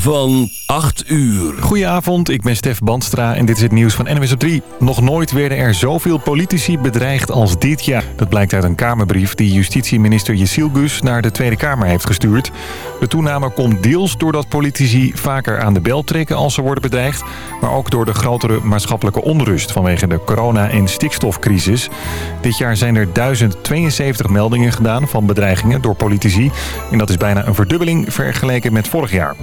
van 8 uur. Goedenavond, ik ben Stef Bandstra en dit is het nieuws van NOS op 3. Nog nooit werden er zoveel politici bedreigd als dit jaar. Dat blijkt uit een Kamerbrief die justitieminister Jessiel Gus naar de Tweede Kamer heeft gestuurd. De toename komt deels doordat politici vaker aan de bel trekken als ze worden bedreigd... maar ook door de grotere maatschappelijke onrust vanwege de corona- en stikstofcrisis. Dit jaar zijn er 1072 meldingen gedaan van bedreigingen door politici. En dat is bijna een verdubbeling vergeleken met vorig jaar.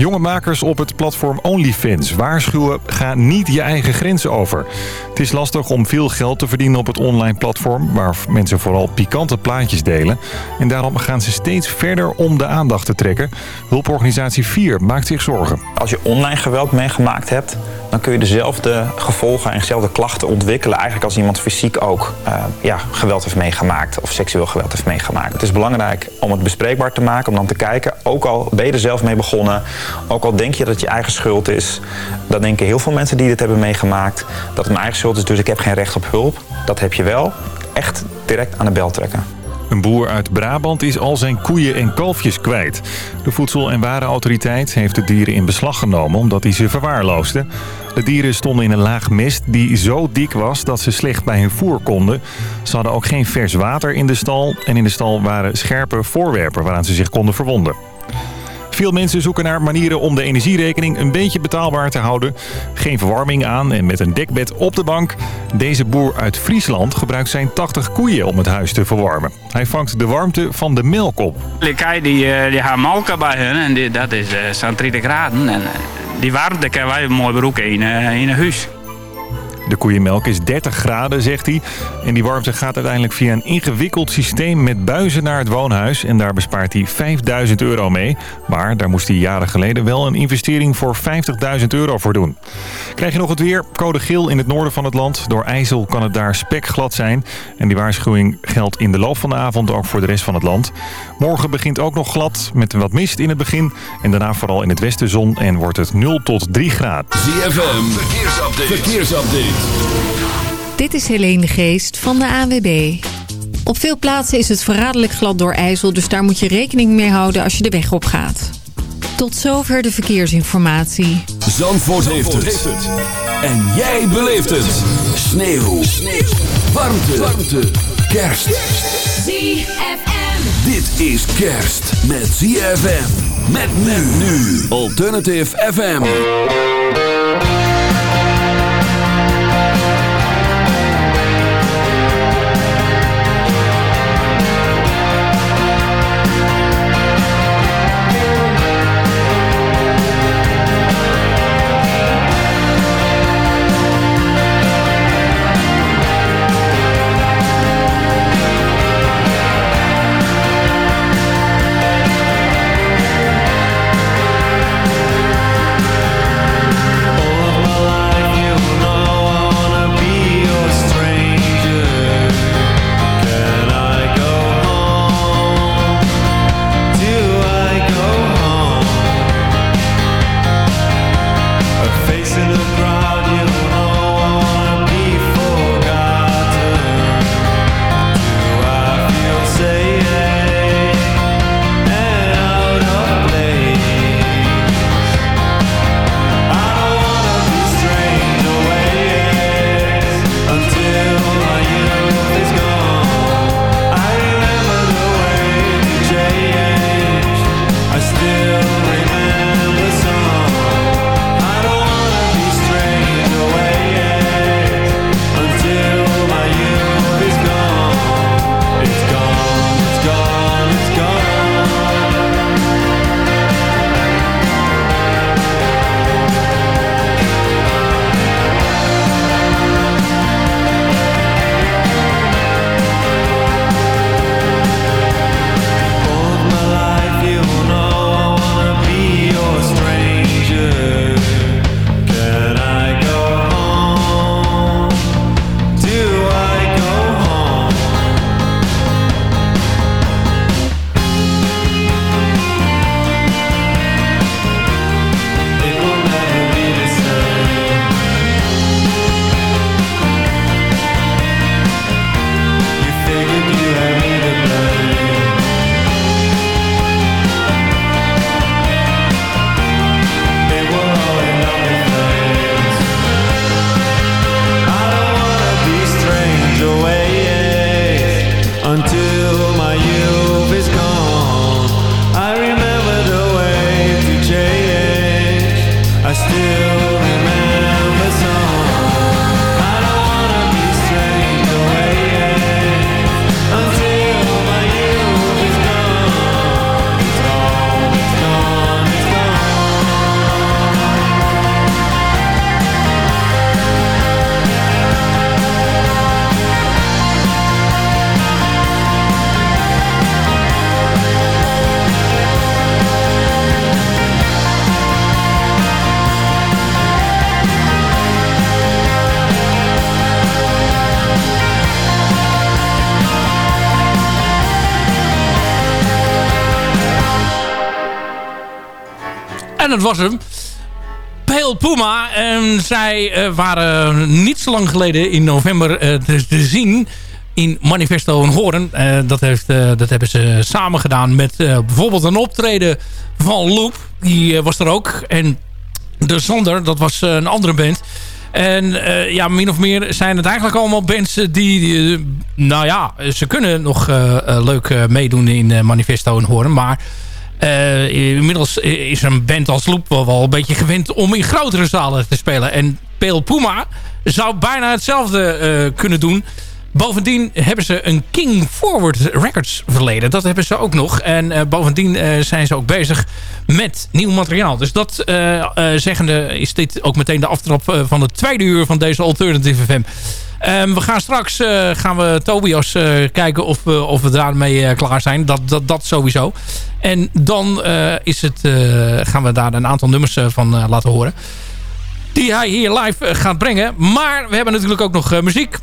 Jonge makers op het platform OnlyFans waarschuwen... ga niet je eigen grenzen over. Het is lastig om veel geld te verdienen op het online platform... waar mensen vooral pikante plaatjes delen. En daarom gaan ze steeds verder om de aandacht te trekken. Hulporganisatie 4 maakt zich zorgen. Als je online geweld meegemaakt hebt... dan kun je dezelfde gevolgen en dezelfde klachten ontwikkelen... eigenlijk als iemand fysiek ook uh, ja, geweld heeft meegemaakt... of seksueel geweld heeft meegemaakt. Het is belangrijk om het bespreekbaar te maken, om dan te kijken... ook al ben je er zelf mee begonnen... Ook al denk je dat het je eigen schuld is, dan denken heel veel mensen die dit hebben meegemaakt dat het mijn eigen schuld is, dus ik heb geen recht op hulp. Dat heb je wel. Echt direct aan de bel trekken. Een boer uit Brabant is al zijn koeien en kalfjes kwijt. De Voedsel- en Warenautoriteit heeft de dieren in beslag genomen omdat hij ze verwaarloosde. De dieren stonden in een laag mist die zo dik was dat ze slecht bij hun voer konden. Ze hadden ook geen vers water in de stal en in de stal waren scherpe voorwerpen waaraan ze zich konden verwonden. Veel mensen zoeken naar manieren om de energierekening een beetje betaalbaar te houden. Geen verwarming aan en met een dekbed op de bank. Deze boer uit Friesland gebruikt zijn 80 koeien om het huis te verwarmen. Hij vangt de warmte van de melk op. Kei die, eh, die gaan melken bij hun en dat is zo'n 30 graden. En uh, die warmte kunnen wij mooi broeken in een huis. De koeienmelk is 30 graden, zegt hij. En die warmte gaat uiteindelijk via een ingewikkeld systeem met buizen naar het woonhuis. En daar bespaart hij 5000 euro mee. Maar daar moest hij jaren geleden wel een investering voor 50.000 euro voor doen. Krijg je nog het weer? Code geel in het noorden van het land. Door IJssel kan het daar spekglad zijn. En die waarschuwing geldt in de loop van de avond ook voor de rest van het land. Morgen begint ook nog glad met wat mist in het begin. En daarna vooral in het westen zon en wordt het 0 tot 3 graden. ZFM, verkeersupdate. verkeersupdate. Dit is Helene de Geest van de ANWB. Op veel plaatsen is het verraderlijk glad door IJssel... dus daar moet je rekening mee houden als je de weg op gaat. Tot zover de verkeersinformatie. Zandvoort, heeft, het. En jij beleeft het. Sneeuw. Sneeuw. Warmte. Warmte. Kerst. ZFM. Dit is kerst met ZFM. Met men nu. Alternative FM. En dat was hem. Pale Puma. En zij waren niet zo lang geleden in november te, te, zien in Manifesto en Horen. dat, heeft, dat hebben ze samen gedaan met bijvoorbeeld een optreden van Loop. Die was er ook. En de Zander, dat was een andere band. En ja, min of meer zijn het eigenlijk allemaal bands die, nou ja, ze kunnen nog leuk meedoen in Manifesto en Horen. Maar inmiddels is een band als Loop wel, wel een beetje gewend om in grotere zalen te spelen. En Pale Puma zou bijna hetzelfde kunnen doen. Bovendien hebben ze een King Forward Records verleden. Dat hebben ze ook nog. En uh, bovendien zijn ze ook bezig met nieuw materiaal. Dus dat uh, zeggende is dit ook meteen de aftrap van het tweede uur van deze Alternative FM. Um, we gaan straks gaan we Tobias kijken of, of we daarmee klaar zijn. Dat, dat, dat sowieso. En dan is het, gaan we daar een aantal nummers van laten horen. Die hij hier live gaat brengen. Maar we hebben natuurlijk ook nog muziek.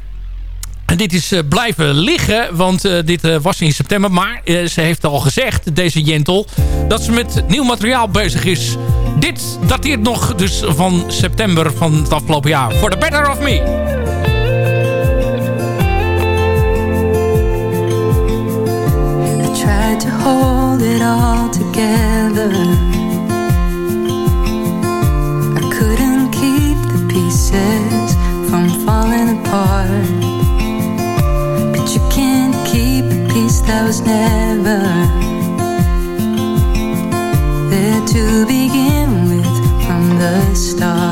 En dit is uh, blijven liggen, want uh, dit uh, was in september. Maar ze heeft al gezegd, deze Jentel, dat ze met nieuw materiaal bezig is. Dit dateert nog dus van september van het afgelopen jaar. For the Better of Me. Tried to hold it all together. I couldn't keep the pieces from falling apart. But you can't keep a piece that was never there to begin with from the start.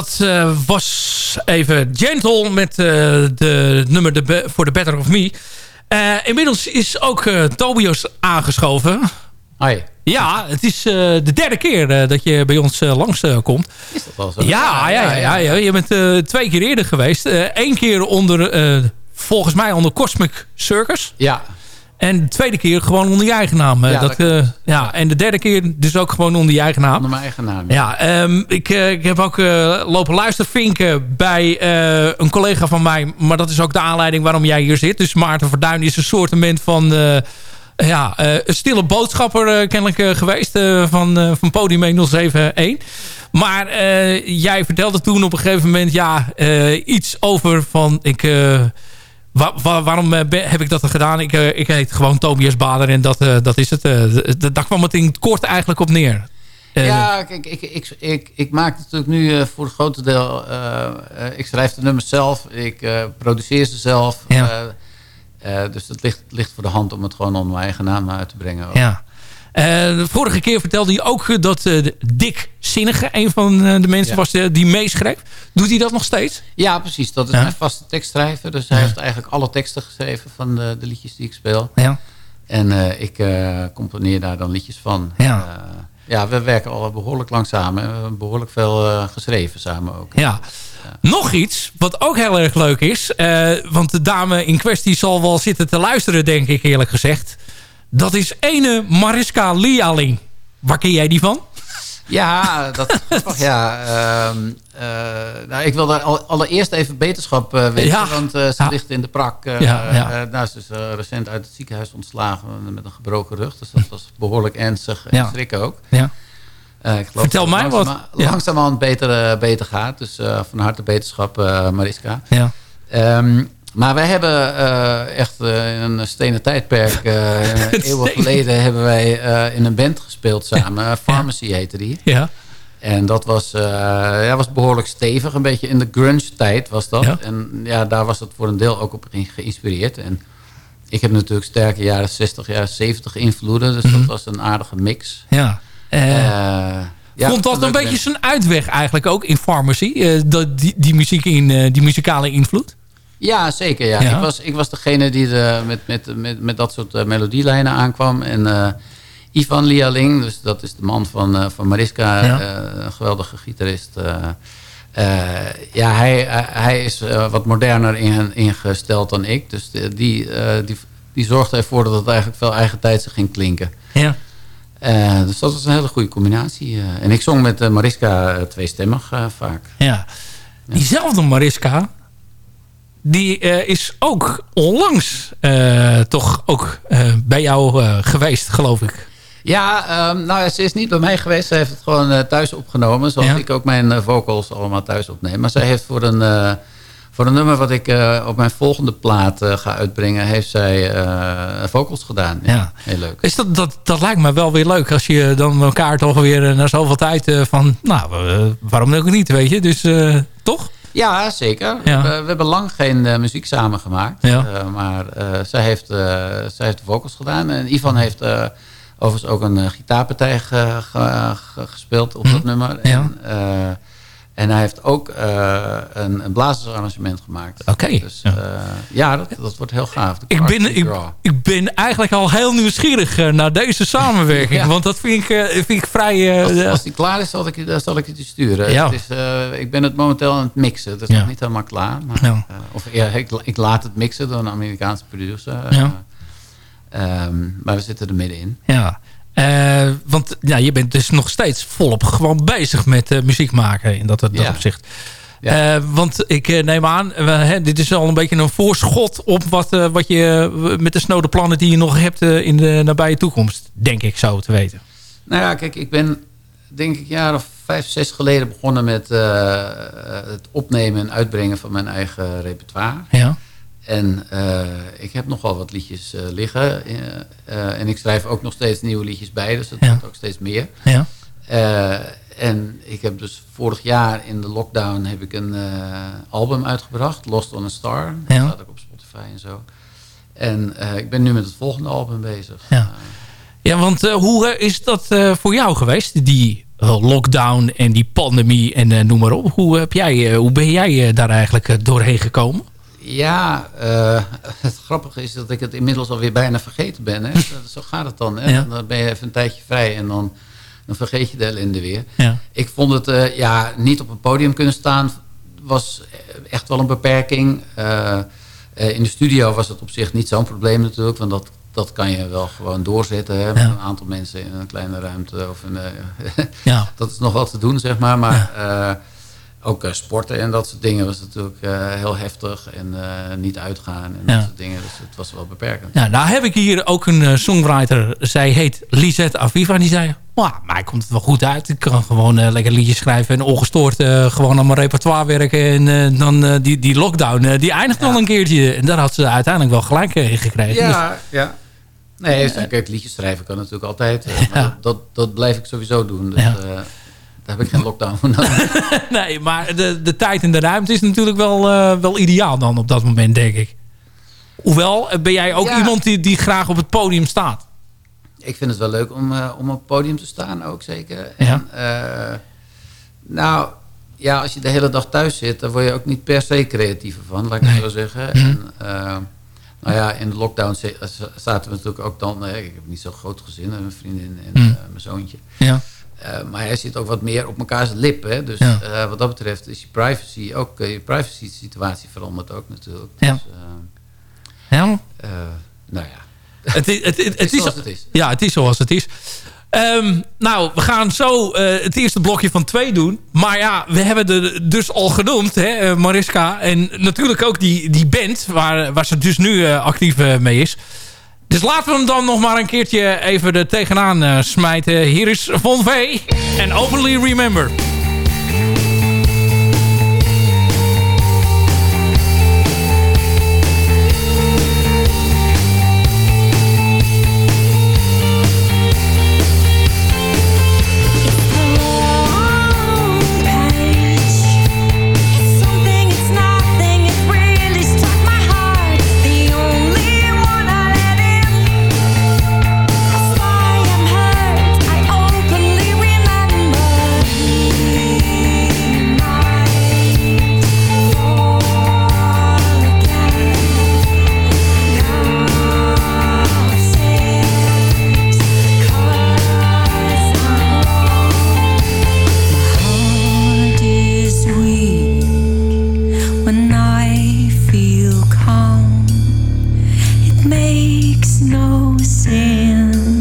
Dat uh, was even Gentle met uh, de nummer de For the Better of Me. Eh, inmiddels is ook Tobias aangeschoven. Hoi. Ja, het is de derde keer dat je bij ons langs komt. Is dat wel zo? Ja, ja, ja, ja, ja. je bent twee keer eerder geweest. Eén keer onder, volgens mij onder Cosmic Circus. Ja. En de tweede keer gewoon onder je eigen naam. Ja, dat, uh, ja, en de derde keer dus ook gewoon onder je eigen naam. Onder mijn eigen naam. Ja, um, ik, uh, ik heb ook uh, lopen luistervinken bij een collega van mij. Maar dat is ook de aanleiding waarom jij hier zit. Dus Maarten Verduin is een soortement van... ja, een stille boodschapper kennelijk geweest van, van Podium 071. Maar jij vertelde toen op een gegeven moment ja, iets over van... ik waarom eh, heb ik dat gedaan? Ik, uh, ik heet gewoon Tobias Bader en dat, uh, dat is het. daar kwam het in het kort eigenlijk op neer. ja, kijk, ik, ik, ik, ik maak natuurlijk nu voor een groot deel... ik schrijf de nummers zelf, ik produceer ze zelf. Ja. dus het ligt, ligt voor de hand om het gewoon onder mijn eigen naam uit te brengen. Ja. Uh, de vorige keer vertelde hij ook dat uh, Dick Zinnige een van de mensen was die meeschreef. Doet hij dat nog steeds? Ja, precies. Dat is ja. mijn vaste tekstschrijver. Dus hij ja. heeft eigenlijk alle teksten geschreven van de, de, liedjes die ik speel. Ja. En ik componeer daar dan liedjes van. Ja. ja, we werken al behoorlijk lang samen. We hebben behoorlijk veel geschreven samen ook. Ja. Nog iets wat ook heel erg leuk is. want de dame in kwestie zal wel zitten te luisteren, denk ik eerlijk gezegd. Dat is ene Mariska Lialing. Waar ken jij die van? Ja, dat ja. Uh, uh, nou, ik wilde allereerst even beterschap uh, weten, ja. want uh, ze ja. ligt in de prak. Ja, nou, ze is recent uit het ziekenhuis ontslagen met een gebroken rug. Dus dat was behoorlijk ernstig en schrik ook. Ja. ik Vertel mij langzaam, wat. Langzamerhand beter, beter gaat. Dus van harte beterschap, Mariska. Ja. Um, maar wij hebben uh, echt uh, in een stenen tijdperk, uh, eeuwen geleden, hebben wij in een band gespeeld samen. Ja. Pharmacy heette die. Ja. En dat was, ja, was behoorlijk stevig, een beetje in de grunge tijd was dat. Ja. En ja, daar was het voor een deel ook op geïnspireerd. En ik heb natuurlijk sterke jaren 60, jaren 70 invloeden. Dus mm -hmm. dat was een aardige mix. Ja. Ja, Vond dat een beetje zijn uitweg eigenlijk ook in Pharmacy? die, die, muziek in, die muzikale invloed? Ja, zeker. Ja. Ik, was, ik was degene die de, met, met, met, met dat soort uh, melodielijnen aankwam. En uh, Ivan Lialing, dus dat is de man van, uh, van Mariska, een geweldige gitarist. ja, hij, hij is wat moderner in, ingesteld dan ik. Dus die, die, die zorgde ervoor dat het eigenlijk veel eigen tijd ging klinken. Ja. dus dat was een hele goede combinatie. en ik zong met Mariska tweestemmig vaak. Ja. Diezelfde Mariska, die uh, is ook onlangs uh, toch ook uh, bij jou geweest, geloof ik. Ja, um, nou, ze is niet bij mij geweest. Ze heeft het gewoon thuis opgenomen. Zoals ja. ik ook mijn vocals allemaal thuis opneem. Maar zij heeft voor een, voor een nummer wat ik op mijn volgende plaat ga uitbrengen... heeft zij vocals gedaan. Ja, ja. Heel leuk. Is dat, dat, dat lijkt me wel weer leuk. Als je dan elkaar toch weer na zoveel tijd van... Nou, waarom ook niet, weet je. Dus toch? Ja, zeker. We, we, hebben lang geen uh, muziek samen gemaakt. Ja. Uh, maar uh, zij, heeft, zij heeft de vocals gedaan. En Ivan heeft overigens ook een gitaarpartij ge, ge, gespeeld op dat nummer. Ja. En, en hij heeft ook uh, een, een blazersarrangement gemaakt. Oké. Okay. Dus uh, ja, dat, dat wordt heel gaaf. Ik ben, ik, ik, ben eigenlijk al heel nieuwsgierig uh, naar deze samenwerking. ja. Want dat vind ik, vind ik vrij... als, als die klaar is, zal ik, zal ik het je sturen. Ja. Het is, ik ben het momenteel aan het mixen. Het is nog niet helemaal klaar. Maar, ja. of ja, ik, ik, laat het mixen door een Amerikaanse producer. Ja. Um, maar we zitten er middenin. Ja. Uh, want ja, je bent dus nog steeds volop gewoon bezig met uh, muziek maken in dat, dat ja. opzicht. Ja. Uh, want ik neem aan, hè, dit is al een beetje een voorschot op wat, wat je met de snode plannen die je nog hebt in de nabije toekomst, denk ik zo te weten. Nou ja, kijk, ik ben denk ik een jaar of vijf, zes geleden begonnen met het opnemen en uitbrengen van mijn eigen repertoire. Ja. En uh, ik heb nogal wat liedjes uh, liggen. Uh, en ik schrijf ook nog steeds nieuwe liedjes bij. Dus dat ja. wordt ook steeds meer. Ja. en ik heb dus vorig jaar in de lockdown heb ik een album uitgebracht. Lost on a Star. Dat staat ook op Spotify en zo. En ik ben nu met het volgende album bezig. Ja, ja want hoe is dat voor jou geweest? Die lockdown en die pandemie en noem maar op. Hoe, heb jij, hoe ben jij daar eigenlijk doorheen gekomen? Ja, uh, het grappige is dat ik het inmiddels alweer bijna vergeten ben. Hè? Zo gaat het dan. Hè? Dan ben je even een tijdje vrij en dan, dan vergeet je de ellende weer. Ja. Ik vond het uh, ja, niet op een podium kunnen staan was echt wel een beperking. Uh, in de studio was het op zich niet zo'n probleem natuurlijk. Want dat, dat kan je wel gewoon doorzetten. Hè, met een aantal mensen in een kleine ruimte. Of een, ja. dat is nog wat te doen, zeg maar. Maar ook uh, sporten en dat soort dingen was natuurlijk uh, heel heftig. En uh, niet uitgaan en ja. dat soort dingen. Dus het was wel beperkend. Ja, nou heb ik hier ook een songwriter. Zij heet Lisette Aviva. En die zei, maar mij komt het wel goed uit. Ik kan gewoon lekker liedjes schrijven. En ongestoord gewoon aan mijn repertoire werken. En dan die, die lockdown, die eindigt ja. nog een keertje. En daar had ze uiteindelijk wel gelijk in gekregen. Ja, dus, ja. Nee, kijk, liedjes schrijven kan natuurlijk altijd. Dat, dat, dat, blijf ik sowieso doen. Dus, daar heb ik geen lockdown voor nodig. nee, maar de, de tijd en de ruimte is natuurlijk wel, uh, wel ideaal dan op dat moment, denk ik. Hoewel, eh, ben jij ook iemand die, die graag op het podium staat? Ik vind het wel leuk om, uh, om op het podium te staan ook, zeker. En, ja. nou, ja, als je de hele dag thuis zit... dan word je ook niet per se creatiever van, laat ik nee. het zo zeggen. -hmm. en, nou ja, in de lockdown zaten we natuurlijk ook dan... ik heb niet zo'n groot gezin, een vriendin en mm. mijn zoontje. Ja. Uh, maar hij zit ook wat meer op elkaars lippen. Dus uh, wat dat betreft is je privacy ook, uh, je privacy situatie verandert ook natuurlijk. Ja. Dus, ja. nou ja. Het, is, het, het, het is zoals het is. Ja, het is zoals het is. Um, nou, we gaan zo het eerste blokje van twee doen. Maar ja, we hebben er dus al genoemd, hè, Mariska. En natuurlijk ook die, die band waar, waar ze dus nu actief mee is. Dus laten we hem dan nog maar een keertje even er tegenaan uh, smijten. Hier is Von V en Openly Remember. makes no sense.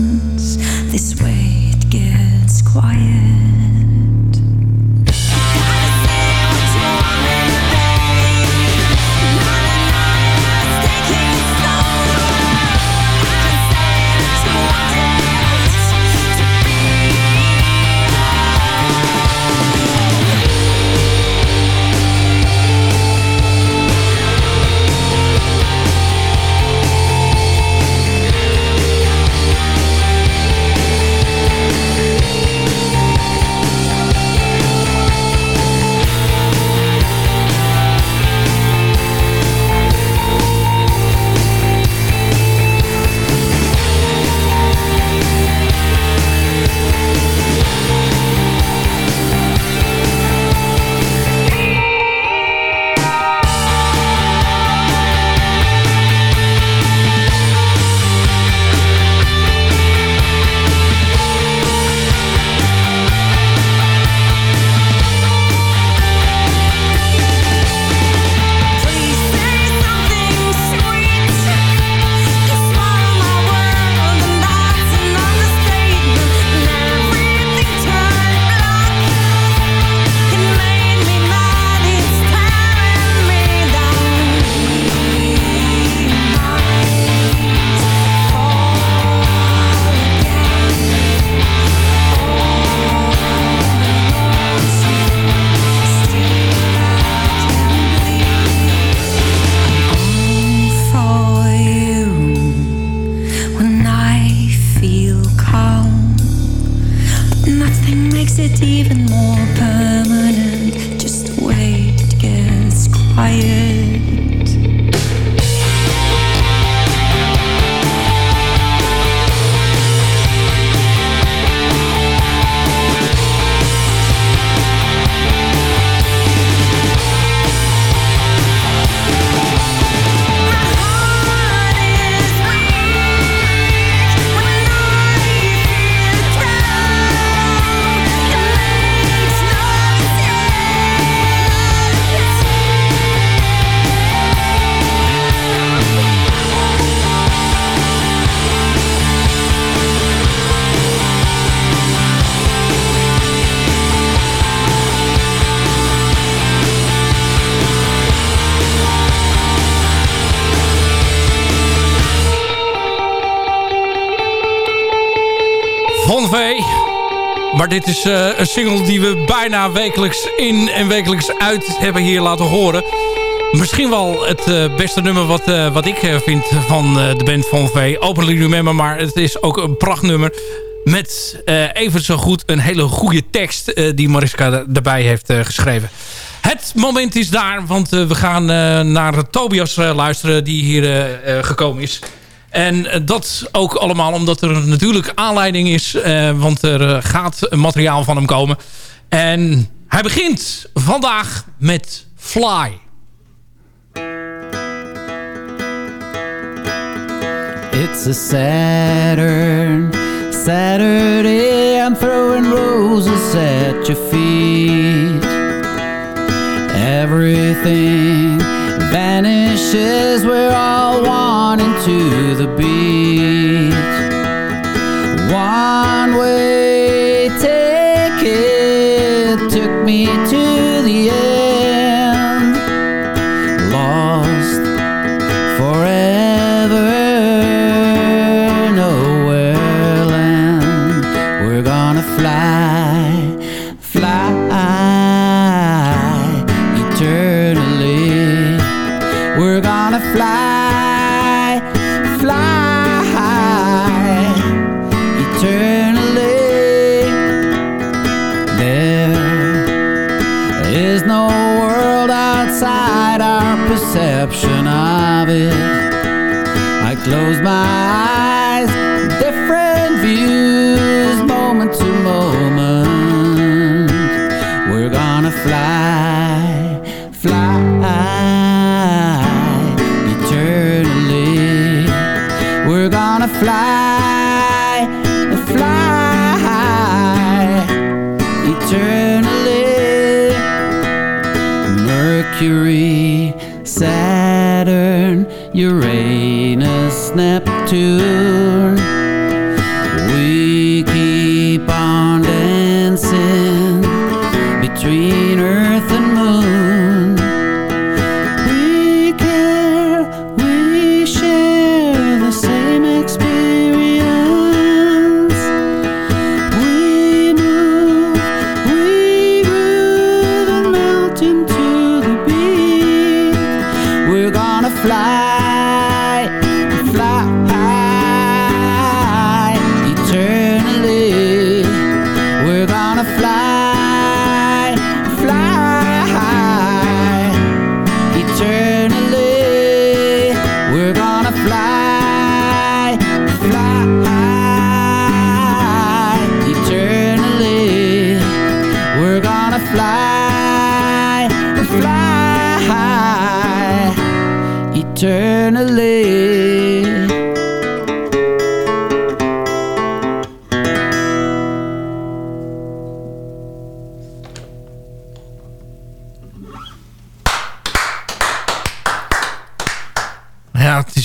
Dit is uh, een single die we bijna wekelijks in en wekelijks uit hebben hier laten horen. Misschien wel het uh, beste nummer wat, uh, wat ik vind van de band Van Vee. Openly Remember, maar het is ook een prachtnummer. Met even zo goed een hele goede tekst die Mariska erbij heeft geschreven. Het moment is daar, want we gaan naar Tobias luisteren die hier gekomen is. En dat ook allemaal omdat er natuurlijk aanleiding is. Uh, want er gaat materiaal van hem komen. En hij begint vandaag met Fly. It's a Saturn, Saturday I'm throwing roses at your feet Everything vanishes. We're all one into the beat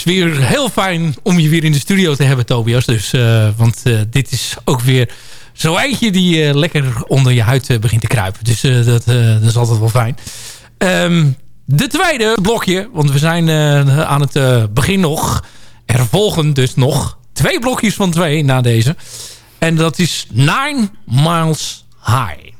weer heel fijn om je weer in de studio te hebben, Tobias. Dus, eh, want eh, dit is ook weer zo eentje die eh, lekker onder je huid begint te kruipen. Dus dat, dat is altijd wel fijn. Ehm, de tweede blokje, want we zijn aan het begin nog. Er volgen dus nog twee blokjes van twee na deze. En dat is Nine Miles High.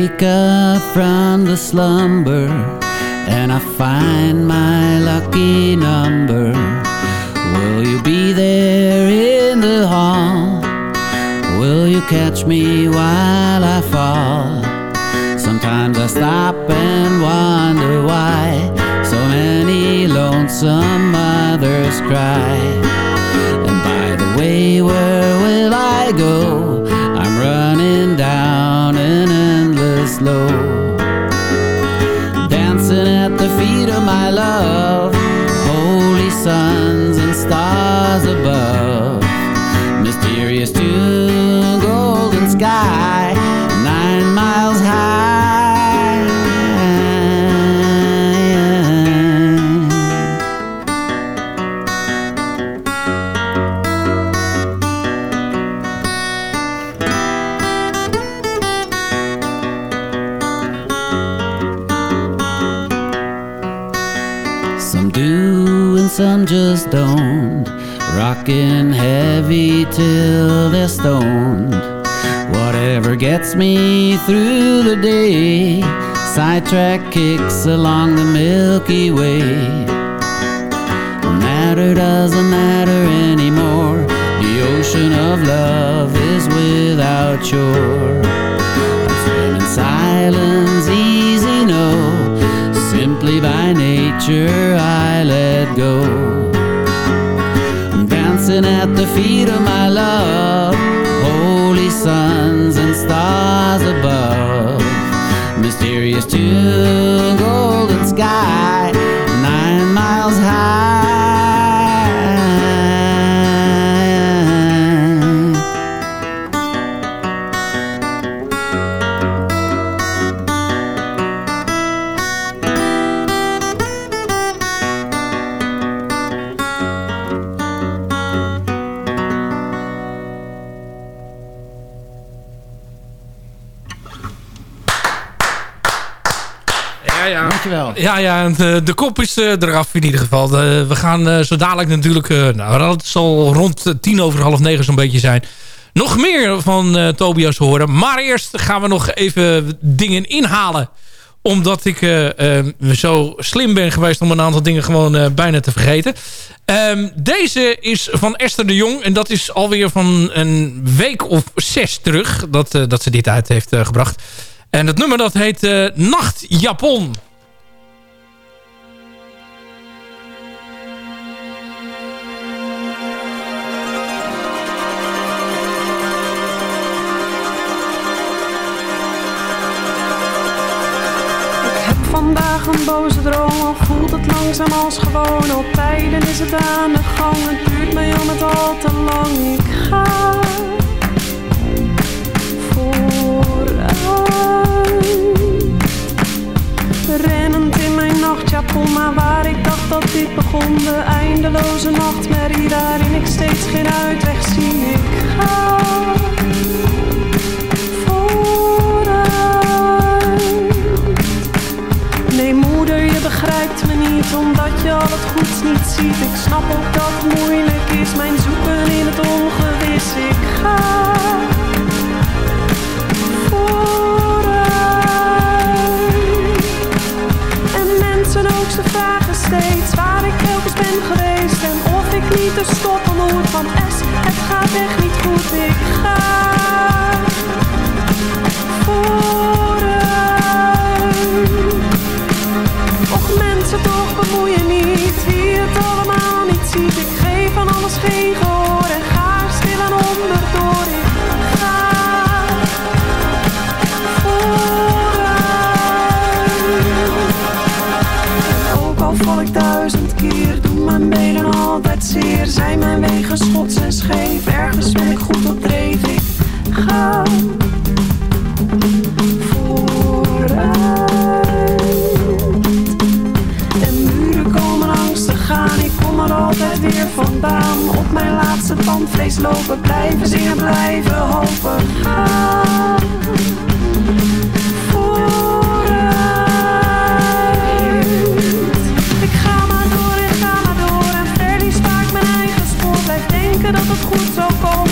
Wake up from the slumber and I find my lucky number, will you be there in the hall? Will you catch me while I fall? Sometimes I stop and wonder why so many lonesome mothers cry. And by the way, where will I go? Endless low. Dancing at the feet of my love, holy suns and stars above. Me through the day. Sidetrack kicks along the Milky Way. Matter doesn't matter anymore. The ocean of love is without shore. I swim in silence, easy no. Simply by nature I let go. I'm Dancing at the feet of my love. still golden sky. De, de kop is uh, eraf in ieder geval. De, we gaan uh, zo dadelijk natuurlijk... Uh, nou, het zal rond tien over half negen zo'n beetje zijn. Nog meer van Tobias horen. Maar eerst gaan we nog even dingen inhalen. Omdat ik zo slim ben geweest om een aantal dingen gewoon bijna te vergeten. Um, deze is van Esther de Jong. En dat is alweer van een week of zes terug. Dat, dat ze dit uit heeft gebracht. En het nummer dat heet Nachtjapon. Een boze droom Al voelt het langzaam als gewoon. Al tijden is het aan de gang Het duurt mij al met al te lang. Ik ga vooruit. Rennend in mijn nachtjapon Maar waar. Ik dacht dat dit begon De eindeloze nachtmerrie. Waarin ik steeds geen uitweg zie. Ik ga begrijpt me niet omdat je al het goeds niet ziet. Ik snap ook dat het moeilijk is, mijn zoeken in het ongewis. Ik ga vooruit. En mensen ook, ze vragen steeds waar ik telkens ben geweest. En of ik niet te stoppen moet, van S, het gaat echt niet goed. Ik ga altijd zeer. Zijn mijn wegen schots en scheef. Ergens ben ik goed op dreef. Ik ga vandaan. Op mijn laatste tandvlees lopen. Blijven zingen, blijven hopen. Gaan denken dat het goed zal komen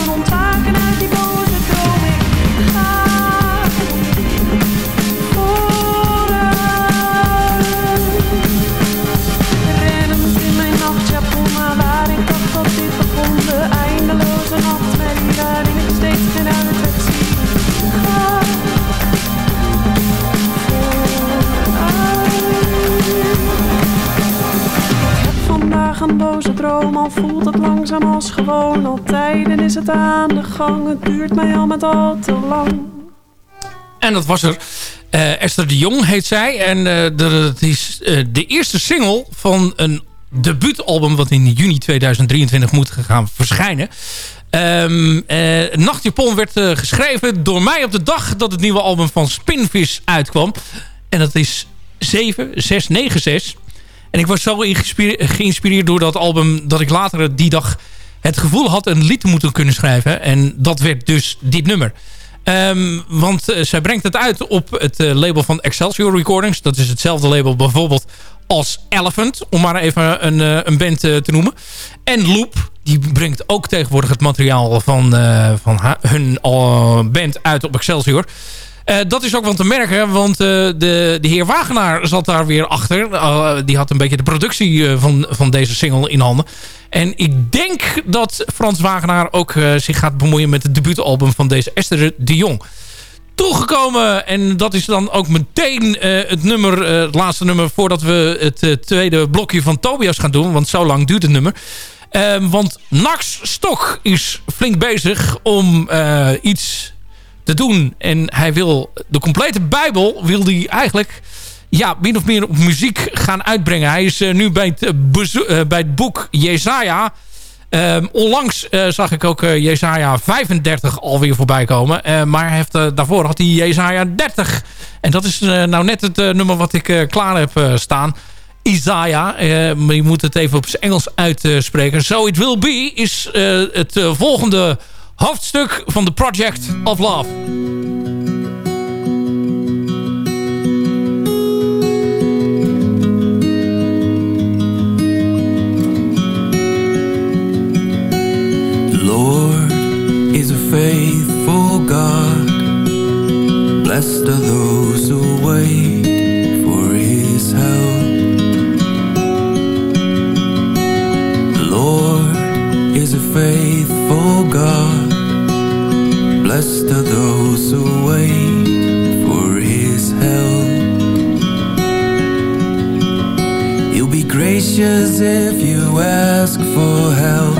al voelt het langzaam als gewoon. Al tijden is het aan de gang, het duurt mij al met al te lang. En dat was er. Uh, Esther de Jong heet zij. En uh, dat is uh, de eerste single van een debuutalbum... wat in juni 2023 moet gaan verschijnen. Um, Nachtjapon werd geschreven door mij op de dag... dat het nieuwe album van Spinvis uitkwam. En dat is 7696. En ik was zo geïnspireerd door dat album... dat ik later die dag het gevoel had een lied te moeten kunnen schrijven. En dat werd dus dit nummer. Um, want uh, zij brengt het uit op het uh, label van Excelsior Recordings. Dat is hetzelfde label bijvoorbeeld als Elephant. Om maar even een, een band te noemen. En Loop. Die brengt ook tegenwoordig het materiaal van, van hun band uit op Excelsior. Uh, dat is ook wel te merken, want uh, de, de heer Wagenaar zat daar weer achter. Uh, die had een beetje de productie van, van deze single in handen. En ik denk dat Frans Wagenaar ook zich gaat bemoeien met het debuutalbum van deze Esther de Jong. Toegekomen, en dat is dan ook meteen het nummer, het laatste nummer... voordat we het tweede blokje van Tobias gaan doen. Want zo lang duurt het nummer. want Nax Stok is flink bezig om iets te doen. En hij wil de complete Bijbel wil hij eigenlijk ja, min of meer op muziek gaan uitbrengen. Hij is uh, nu bij het, uh, bij het boek Jezaja. Uh, onlangs zag ik ook Jezaja 35 alweer voorbij komen. maar heeft, daarvoor had hij Jezaja 30. En dat is nou net het nummer wat ik klaar heb staan. Isaiah, maar je moet het even op zijn Engels uitspreken. So It Will Be is het volgende hoofdstuk van The Project of Love. Lord is a faithful God. Blessed are those who wait for his help. The Lord is a faithful God Blessed are those who wait for his help. He'll be gracious if you ask for help.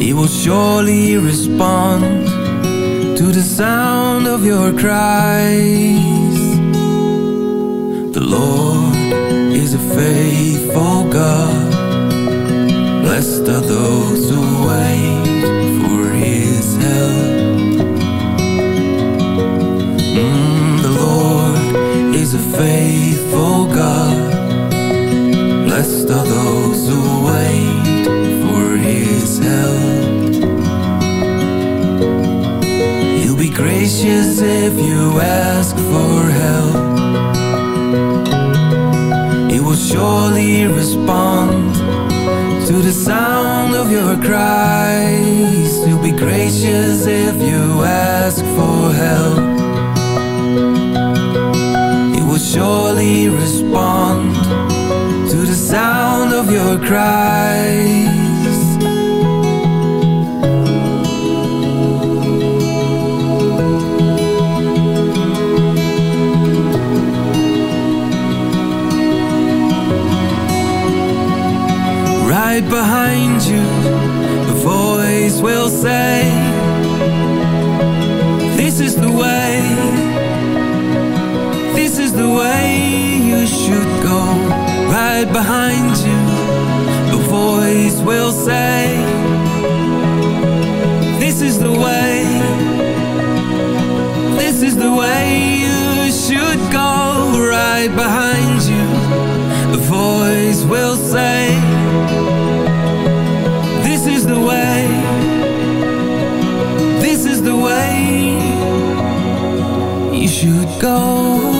He will surely respond to the sound of your cries. The Lord is a faithful God. Blessed are those who wait surely respond to the sound of your cries be gracious if you ask for help. He will surely respond to the sound of your cries will say This is the way. This is the way you should go. Right behind you The voice will say This is the way. This is the way you should go. Right behind you The voice will say should go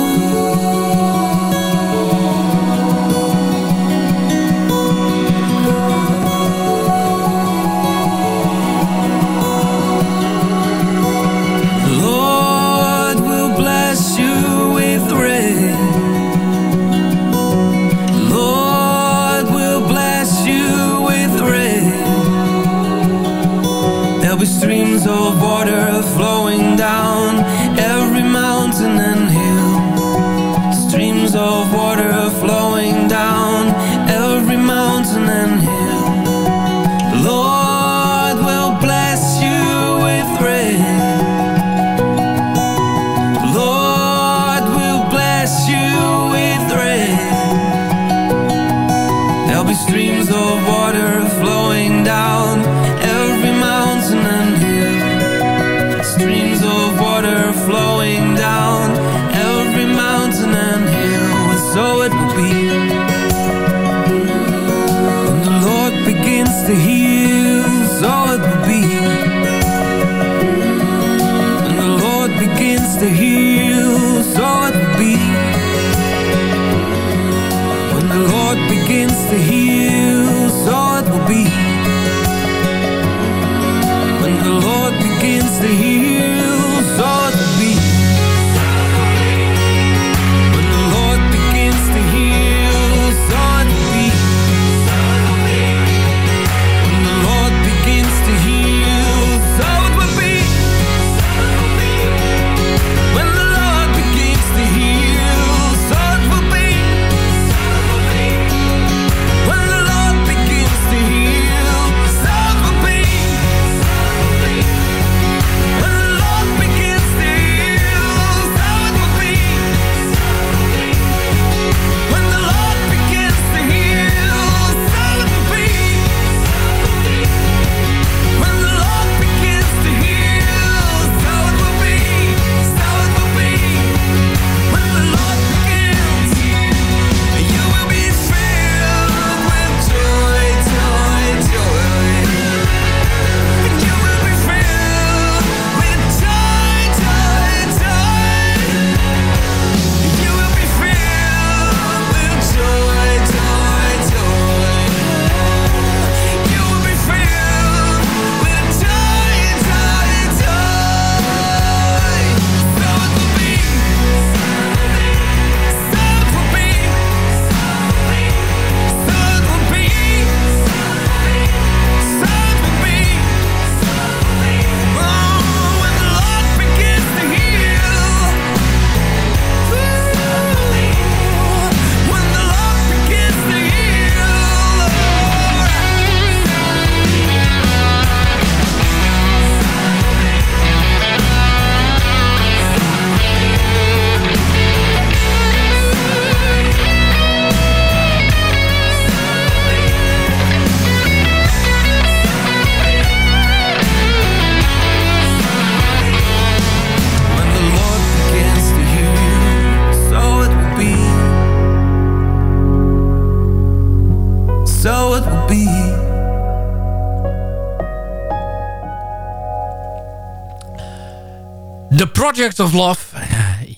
Project of Love. Eh,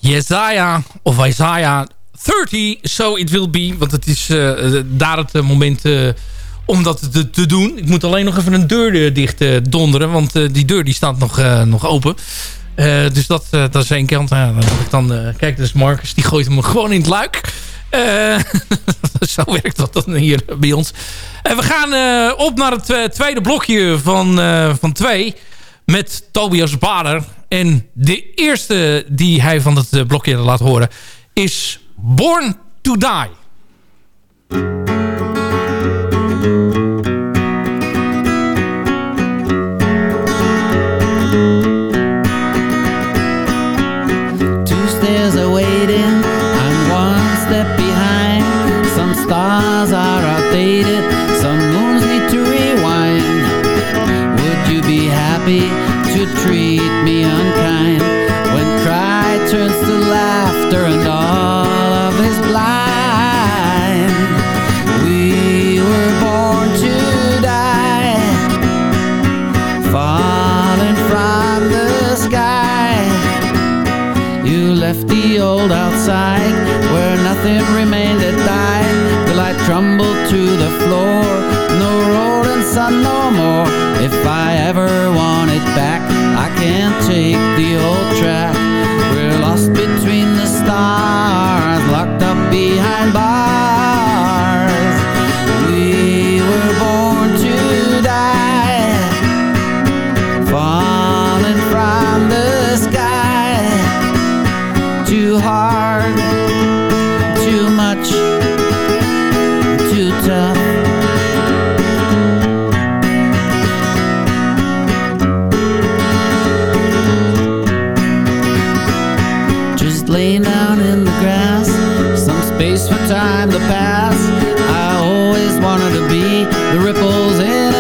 Jesaja of Isaiah 30, so it will be. Want het is eh, eh, daar het moment om dat te, doen. Ik moet alleen nog even een deur dicht donderen. Want die deur die staat nog, nog open. Dus dat, dat is één kant. Uh, dan ik dan, kijk, dus Marcus die gooit hem gewoon in het luik. zo werkt dat dan hier bij ons. En we gaan op naar het tweede blokje van, van twee. Met Tobias Bader. En de eerste die hij van het eh, blokje laat horen is Born to Die. be the ripples in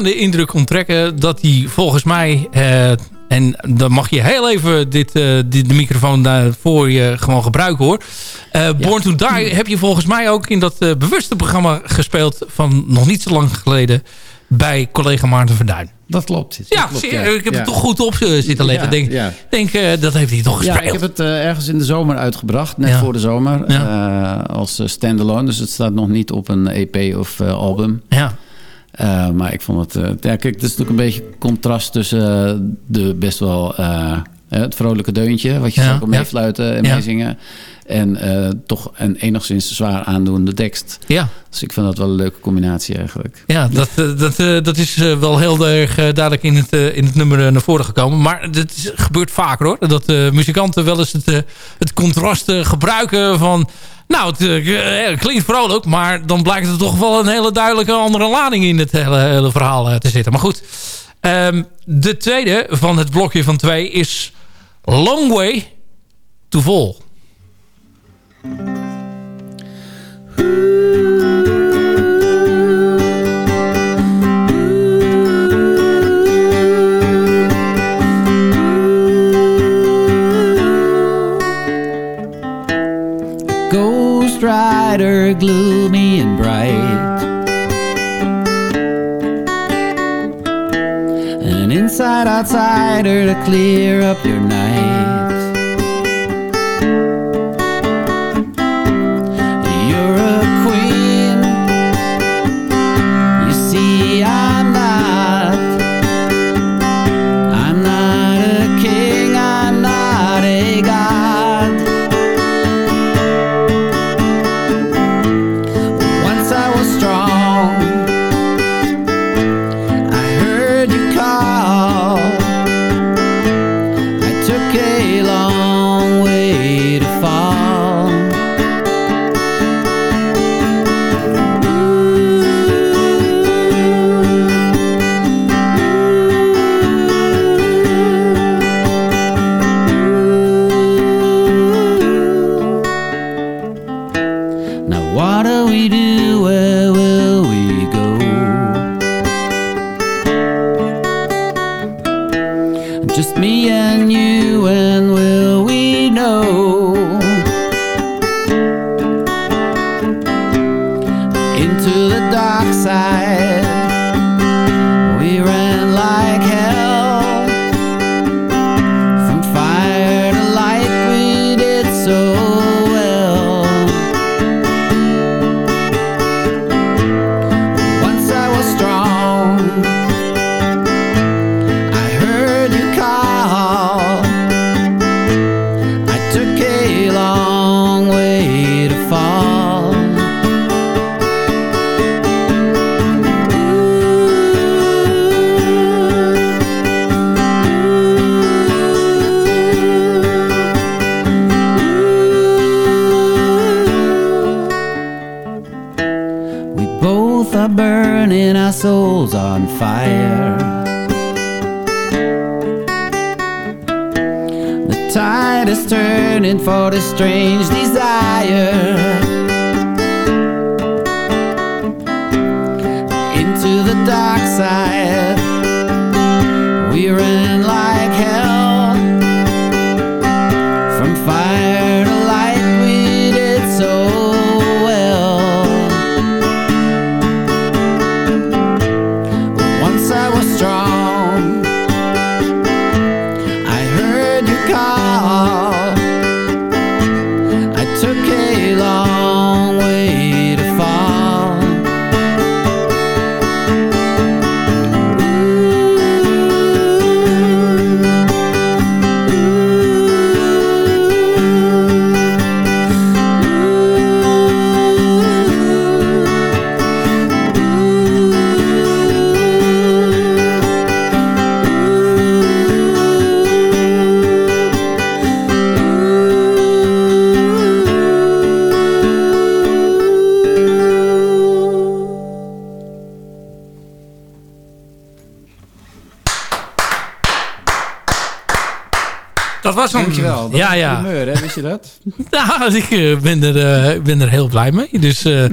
aan de indruk onttrekken dat hij volgens mij... eh, en dan mag je heel even dit, eh, dit, de microfoon daar voor je gewoon gebruiken hoor. Eh, Born to Die heb je volgens mij ook in dat bewuste programma gespeeld... van nog niet zo lang geleden bij collega Maarten Verduin. Dat klopt. Dat Ja, klopt, je, ik heb Ja. het toch goed op zitten letten. Ja, denk, ja. denk dat heeft hij toch Ja, gespeeld. ik heb het ergens in de zomer uitgebracht, net Ja. voor de zomer, eh, als standalone. Dus het staat nog niet op een EP of album. Ja. Eh, maar ik vond het... eh, ja, kijk, het is natuurlijk een beetje contrast tussen eh, de best wel... eh, het vrolijke deuntje, wat je Ja, ja. meefluiten en meezingen. En eh, toch een enigszins zwaar aandoende tekst. Ja. Dus ik vind dat wel een leuke combinatie eigenlijk. Ja, dat, eh, dat, dat is wel heel erg duidelijk in het, in het nummer naar voren gekomen. Maar dat is- gebeurt vaker hoor. Dat muzikanten wel eens het, het contrast gebruiken van... Nou, het klinkt vrolijk, maar dan blijkt er toch wel een hele duidelijke andere lading in het hele, hele verhaal te zitten. Maar goed, ehm, de tweede van het blokje van twee is Long Way to Fall. Ghost Rider, gloomy and bright. An inside outsider to clear up your night. Just me and you, and will we know? Strange Dat Ja, ja. primeur, hè? Wist je dat? Ja, ik eh, ben er, eh, ik ben er heel blij mee. Dus, eh,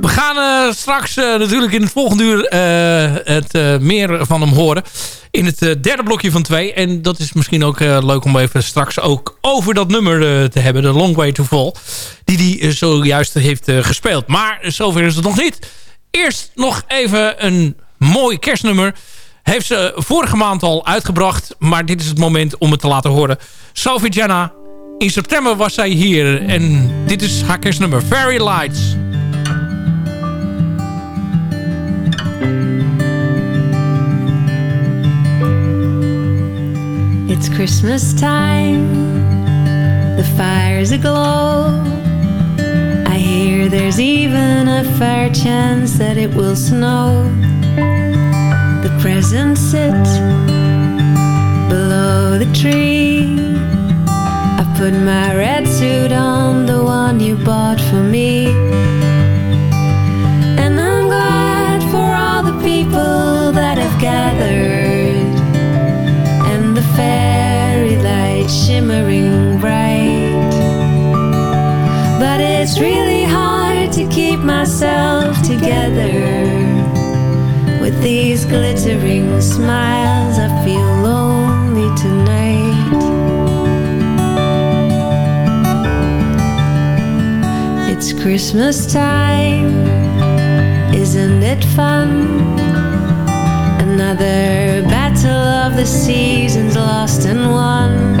we gaan straks natuurlijk in het volgende uur het meer van hem horen. In het derde blokje van twee. En dat is misschien ook leuk om even straks ook over dat nummer te hebben. De Long Way to Fall. Die hij zojuist heeft gespeeld. Maar zover is het nog niet. Eerst nog even een mooi kerstnummer. Heeft ze vorige maand al uitgebracht. Maar dit is het moment om het te laten horen. Sophie Jana. In september was zij hier. En dit is haar kerstnummer. Fairy Lights. It's Christmas time, the fire's aglow. I hear there's even a fair chance that it will snow. Presents sit below the tree. I put my red suit on, the one you bought for me. And I'm glad for all the people that have gathered and the fairy lights shimmering bright. But it's really hard to keep myself together these glittering smiles. I feel lonely tonight. It's Christmas time, isn't it fun? Another battle of the seasons lost and won.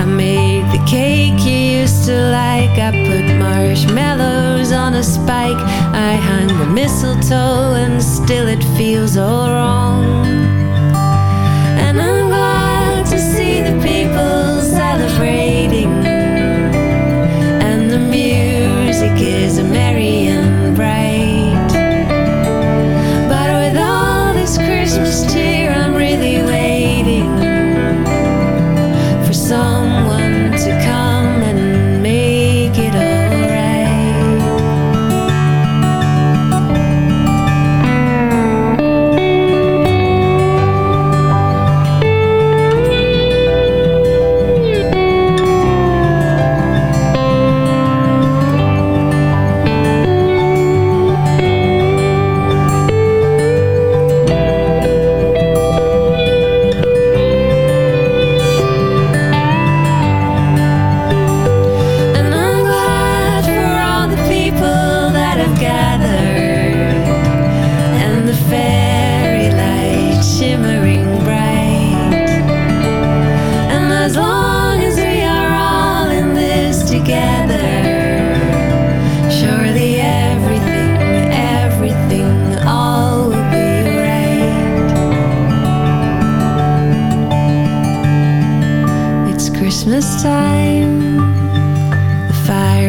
I made the cake you used to like. I put marshmallows on a spike. I hung the mistletoe and still it feels all wrong. And I'm glad to see the people celebrating. And the music is merry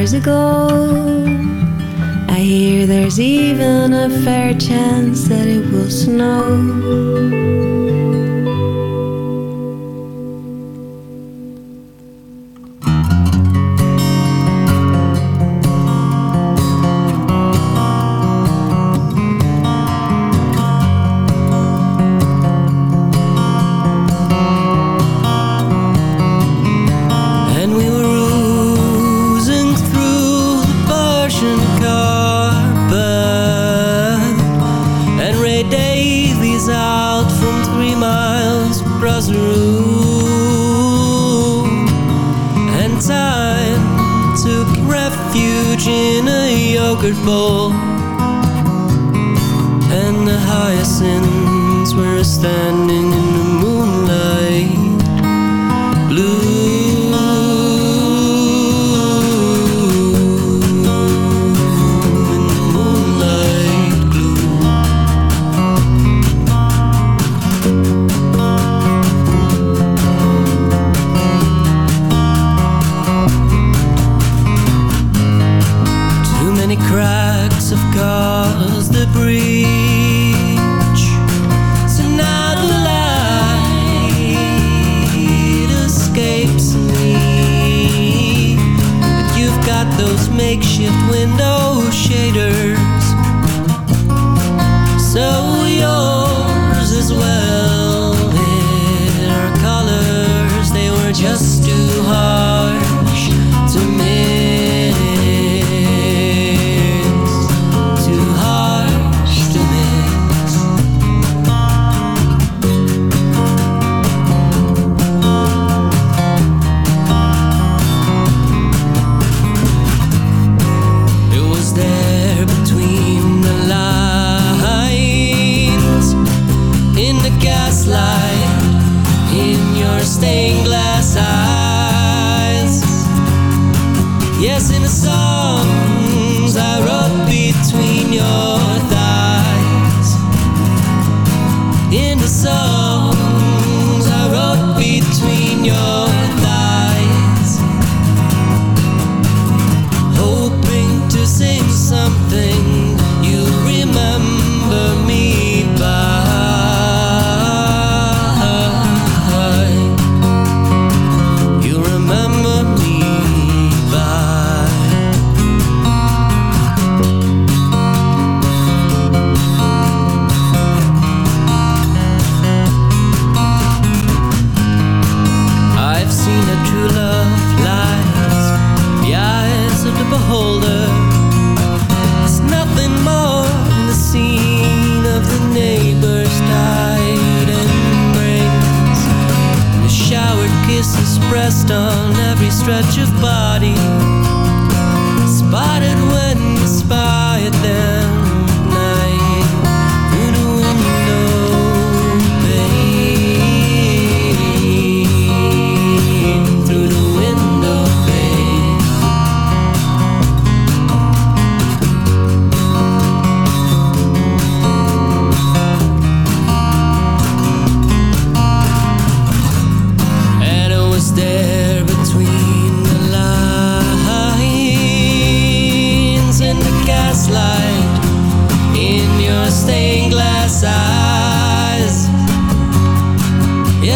fire's aglow. I hear there's even a fair chance that it will snow.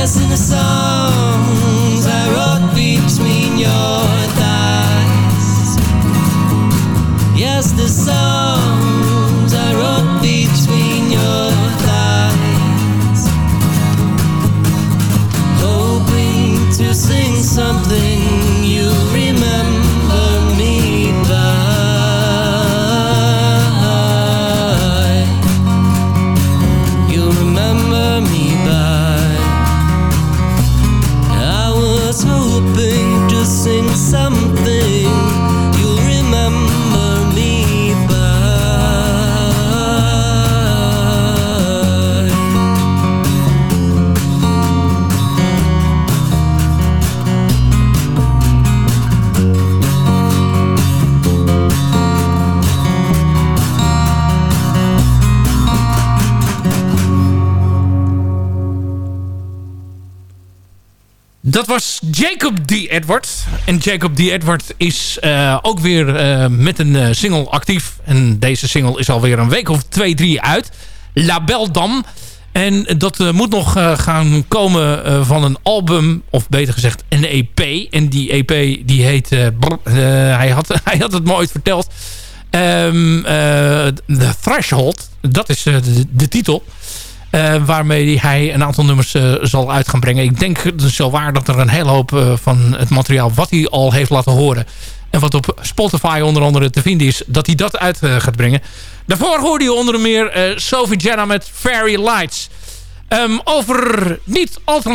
Yes, in the songs Jacob D. Edward. En Jacob D. Edward is eh, ook weer eh, met een eh, single actief. En deze single is alweer een week of twee, drie uit. La Belle Dame. En dat moet nog gaan komen van een album, of beter gezegd een EP. En die EP die heet, hij, had, hij had het me ooit verteld. Eh, The Threshold, dat is de, de titel. Eh, waarmee hij een aantal nummers eh, zal uit gaan brengen. Ik denk dus zo waar dat er een hele hoop eh, van het materiaal wat hij al heeft laten horen... en wat op Spotify onder andere te vinden is... dat hij dat uit gaat brengen. Daarvoor hoorde je onder meer Sophie Jenna met Fairy Lights. Ehm, over niet al te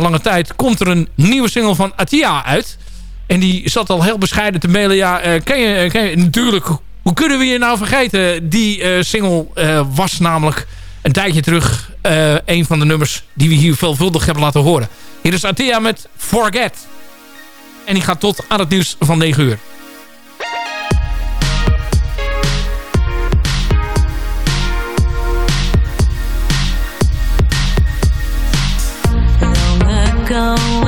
lange tijd komt er een nieuwe single van Atia uit. En die zat al heel bescheiden te mailen. Ja, ken, je, ken je natuurlijk... Hoe kunnen we je nou vergeten? Die single was namelijk een tijdje terug eh, een van de nummers die we hier veelvuldig hebben laten horen. Hier is Atia met Forget. En die gaat tot aan het nieuws van 9 uur. ago